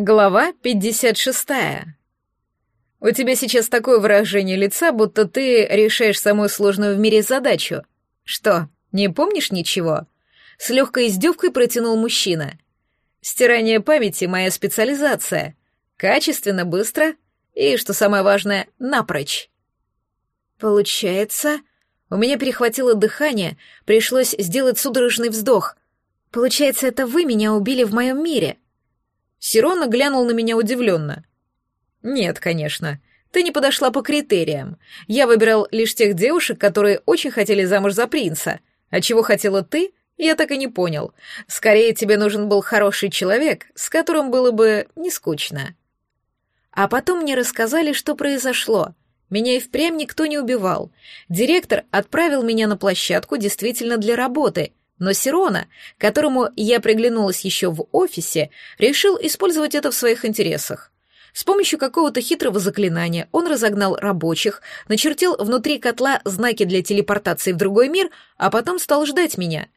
Глава 56. У тебя сейчас такое выражение лица, будто ты решаешь самую сложную в мире задачу. Что, не помнишь ничего? С легкой издевкой протянул мужчина. Стирание памяти — моя специализация. Качественно, быстро и, что самое важное, напрочь. Получается... У меня перехватило дыхание, пришлось сделать судорожный вздох. Получается, это вы меня убили в моем мире. Сирона глянул на меня удивленно. «Нет, конечно. Ты не подошла по критериям. Я выбирал лишь тех девушек, которые очень хотели замуж за принца. А чего хотела ты, я так и не понял. Скорее, тебе нужен был хороший человек, с которым было бы не скучно». А потом мне рассказали, что произошло. Меня и впрямь никто не убивал. Директор отправил меня на площадку действительно для работы, но Сирона, которому я приглянулась еще в офисе, решил использовать это в своих интересах. С помощью какого-то хитрого заклинания он разогнал рабочих, начертил внутри котла знаки для телепортации в другой мир, а потом стал ждать меня.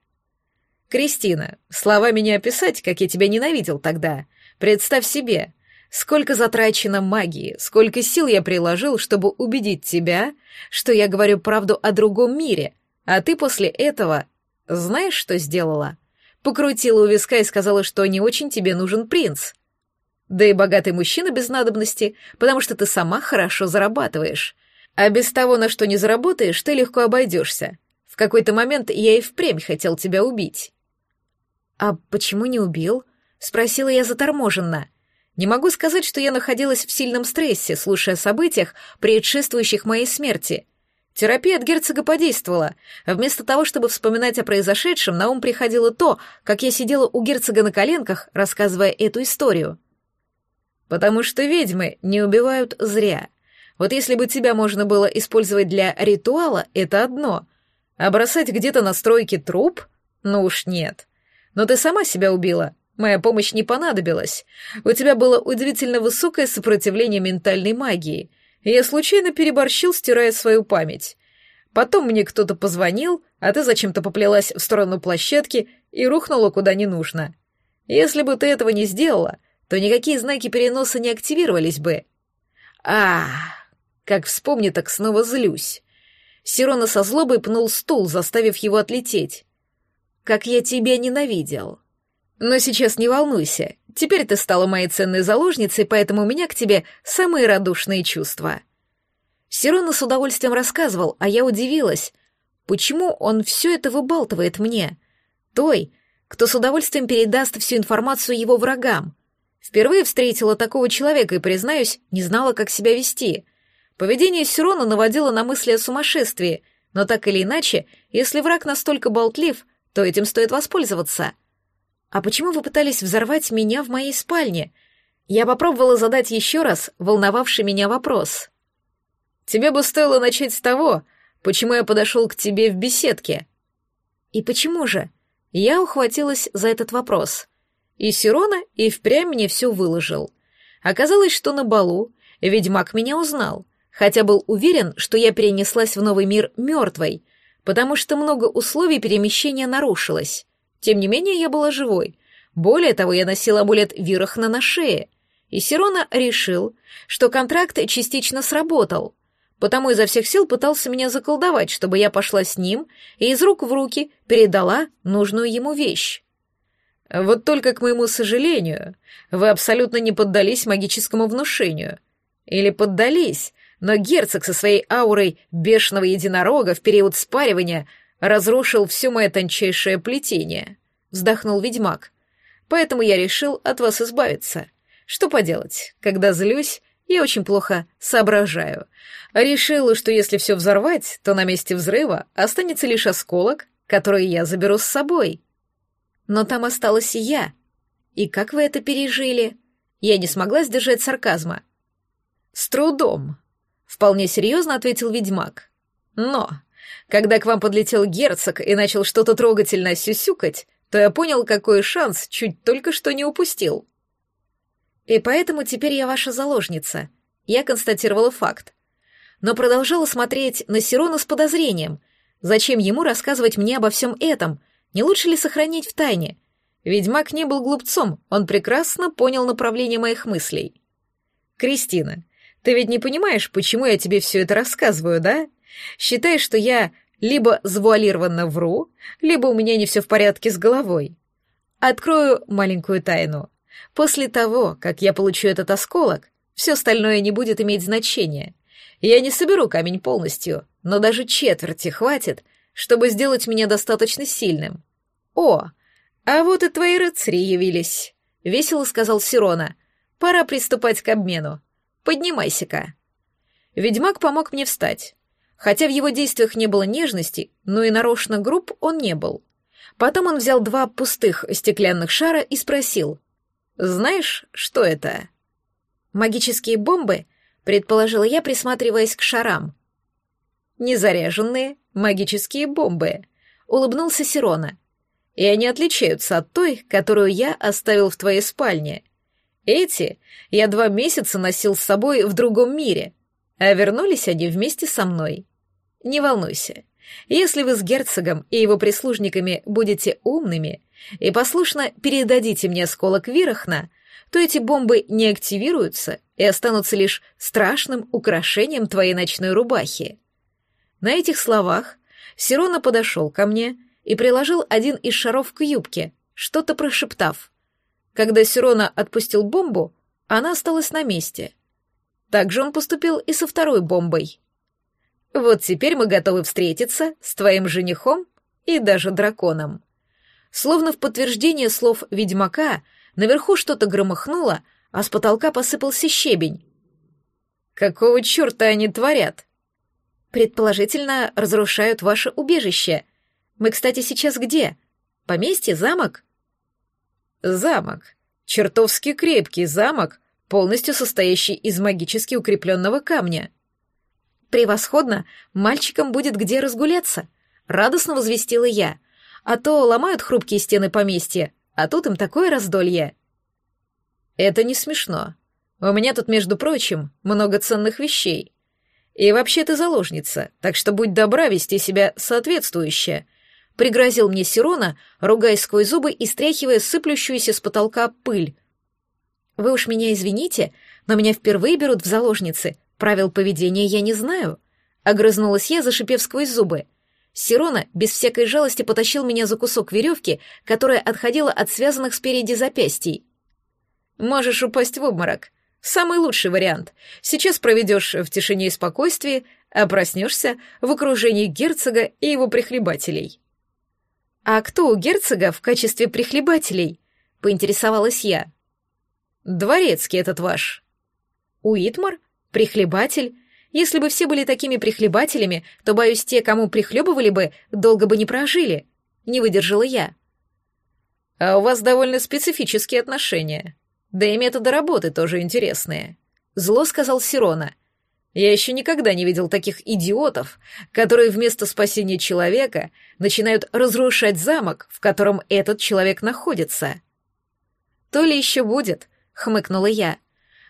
«Кристина, словами не описать, как я тебя ненавидел тогда. Представь себе, сколько затрачено магии, сколько сил я приложил, чтобы убедить тебя, что я говорю правду о другом мире, а ты после этого знаешь, что сделала? Покрутила у виска и сказала, что не очень тебе нужен принц. Да и богатый мужчина без надобности, потому что ты сама хорошо зарабатываешь. А без того, на что не заработаешь, ты легко обойдешься. В какой-то момент я и впрямь хотел тебя убить. А почему не убил? Спросила я заторможенно. Не могу сказать, что я находилась в сильном стрессе, слушая о событиях, предшествующих моей смерти. Терапия от герцога подействовала. Вместо того, чтобы вспоминать о произошедшем, на ум приходило то, как я сидела у герцога на коленках, рассказывая эту историю. «Потому что ведьмы не убивают зря. Вот если бы тебя можно было использовать для ритуала, это одно. А бросать где-то на стройке труп? Ну уж нет. Но ты сама себя убила. Моя помощь не понадобилась. У тебя было удивительно высокое сопротивление ментальной магии — я случайно переборщил, стирая свою память. Потом мне кто-то позвонил, а ты зачем-то поплелась в сторону площадки и рухнула куда не нужно. Если бы ты этого не сделала, то никакие знаки переноса не активировались бы. А, как вспомню, так снова злюсь. Сирона со злобой пнул стул, заставив его отлететь. Как я тебя ненавидел. Но сейчас не волнуйся, теперь ты стала моей ценной заложницей, поэтому у меня к тебе самые радушные чувства». Сирона с удовольствием рассказывал, а я удивилась. Почему он все это выбалтывает мне? Той, кто с удовольствием передаст всю информацию его врагам. Впервые встретила такого человека и, признаюсь, не знала, как себя вести. Поведение Сирона наводило на мысли о сумасшествии, но так или иначе, если враг настолько болтлив, то этим стоит воспользоваться. «А почему вы пытались взорвать меня в моей спальне?» Я попробовала задать еще раз волновавший меня вопрос. «Тебе бы стоило начать с того, почему я подошел к тебе в беседке». «И почему же?» Я ухватилась за этот вопрос. И Сирона и впрямь мне все выложил. Оказалось, что на балу ведьмак меня узнал, хотя был уверен, что я перенеслась в новый мир мертвой, потому что много условий перемещения нарушилось. Тем не менее, я была живой. Более того, я носила амулет Вирахна на шее. И Сирона решил, что контракт частично сработал, потому изо всех сил пытался меня заколдовать, чтобы я пошла с ним и из рук в руки передала нужную ему вещь. Вот только, к моему сожалению, вы абсолютно не поддались магическому внушению. Или поддались, но герцог со своей аурой бешеного единорога в период спаривания разрушил все мое тончайшее плетение», — вздохнул ведьмак. «Поэтому я решил от вас избавиться. Что поделать, когда злюсь, я очень плохо соображаю. Решила, что если все взорвать, то на месте взрыва останется лишь осколок, который я заберу с собой. Но там осталась и я. И как вы это пережили?» Я не смогла сдержать сарказма. «С трудом», — вполне серьезно ответил ведьмак. «Но когда к вам подлетел герцог и начал что-то трогательно сюсюкать, то я понял, какой шанс чуть только что не упустил. И поэтому теперь я ваша заложница. Я констатировала факт. Но продолжала смотреть на Сирона с подозрением. Зачем ему рассказывать мне обо всем этом? Не лучше ли сохранить в тайне? Ведьмак не был глупцом, он прекрасно понял направление моих мыслей. «Кристина, ты ведь не понимаешь, почему я тебе все это рассказываю, да? Считаешь, что я либо завуалированно вру, либо у меня не все в порядке с головой. Открою маленькую тайну. После того, как я получу этот осколок, все остальное не будет иметь значения. Я не соберу камень полностью, но даже четверти хватит, чтобы сделать меня достаточно сильным. О, а вот и твои рыцари явились, — весело сказал Сирона. Пора приступать к обмену. Поднимайся-ка. Ведьмак помог мне встать. Хотя в его действиях не было нежности, но и нарочно груб он не был. Потом он взял два пустых стеклянных шара и спросил. «Знаешь, что это?» «Магические бомбы?» — предположила я, присматриваясь к шарам. «Незаряженные магические бомбы», — улыбнулся Сирона. «И они отличаются от той, которую я оставил в твоей спальне. Эти я два месяца носил с собой в другом мире, а вернулись они вместе со мной. Не волнуйся, если вы с герцогом и его прислужниками будете умными и послушно передадите мне осколок Вирахна, то эти бомбы не активируются и останутся лишь страшным украшением твоей ночной рубахи. На этих словах Сирона подошел ко мне и приложил один из шаров к юбке, что-то прошептав. Когда Сирона отпустил бомбу, она осталась на месте. Так же он поступил и со второй бомбой. Вот теперь мы готовы встретиться с твоим женихом и даже драконом. Словно в подтверждение слов ведьмака, наверху что-то громыхнуло, а с потолка посыпался щебень. Какого черта они творят? Предположительно, разрушают ваше убежище. Мы, кстати, сейчас где? Поместье, замок? Замок. Чертовски крепкий замок, полностью состоящий из магически укрепленного камня. Превосходно, мальчикам будет где разгуляться, радостно возвестила я. А то ломают хрупкие стены поместья, а тут им такое раздолье. Это не смешно. У меня тут, между прочим, много ценных вещей. И вообще ты заложница, так что будь добра вести себя соответствующе. Пригрозил мне Сирона, ругаясь сквозь зубы и стряхивая сыплющуюся с потолка пыль. Вы уж меня извините, но меня впервые берут в заложницы. Правил поведения я не знаю. Огрызнулась я, зашипев сквозь зубы. Сирона без всякой жалости потащил меня за кусок веревки, которая отходила от связанных спереди запястий. Можешь упасть в обморок. Самый лучший вариант. Сейчас проведешь в тишине и спокойствии, а проснешься в окружении герцога и его прихлебателей. «А кто у герцога в качестве прихлебателей?» — поинтересовалась я. «Дворецкий этот ваш». «Уитмар? Прихлебатель? Если бы все были такими прихлебателями, то, боюсь, те, кому прихлебывали бы, долго бы не прожили». Не выдержала я. «А у вас довольно специфические отношения», да и методы работы тоже интересные. Зло сказал Сирона. Я еще никогда не видел таких идиотов, которые вместо спасения человека начинают разрушать замок, в котором этот человек находится. То ли еще будет, хмыкнула я.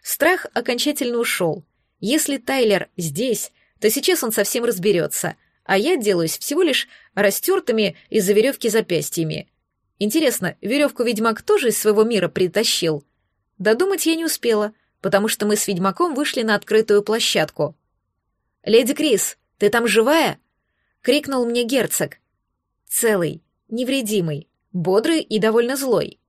Страх окончательно ушел. Если Тайлер здесь, то сейчас он совсем разберется, а я делаюсь всего лишь растертыми из-за веревки запястьями. Интересно, веревку ведьмак тоже из своего мира притащил? Додумать я не успела, потому что мы с ведьмаком вышли на открытую площадку. «Леди Крис, ты там живая?» — крикнул мне герцог. Целый, невредимый, бодрый и довольно злой.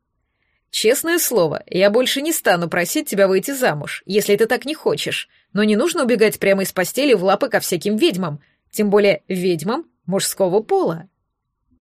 «Честное слово, я больше не стану просить тебя выйти замуж, если ты так не хочешь, но не нужно убегать прямо из постели в лапы ко всяким ведьмам, тем более ведьмам мужского пола».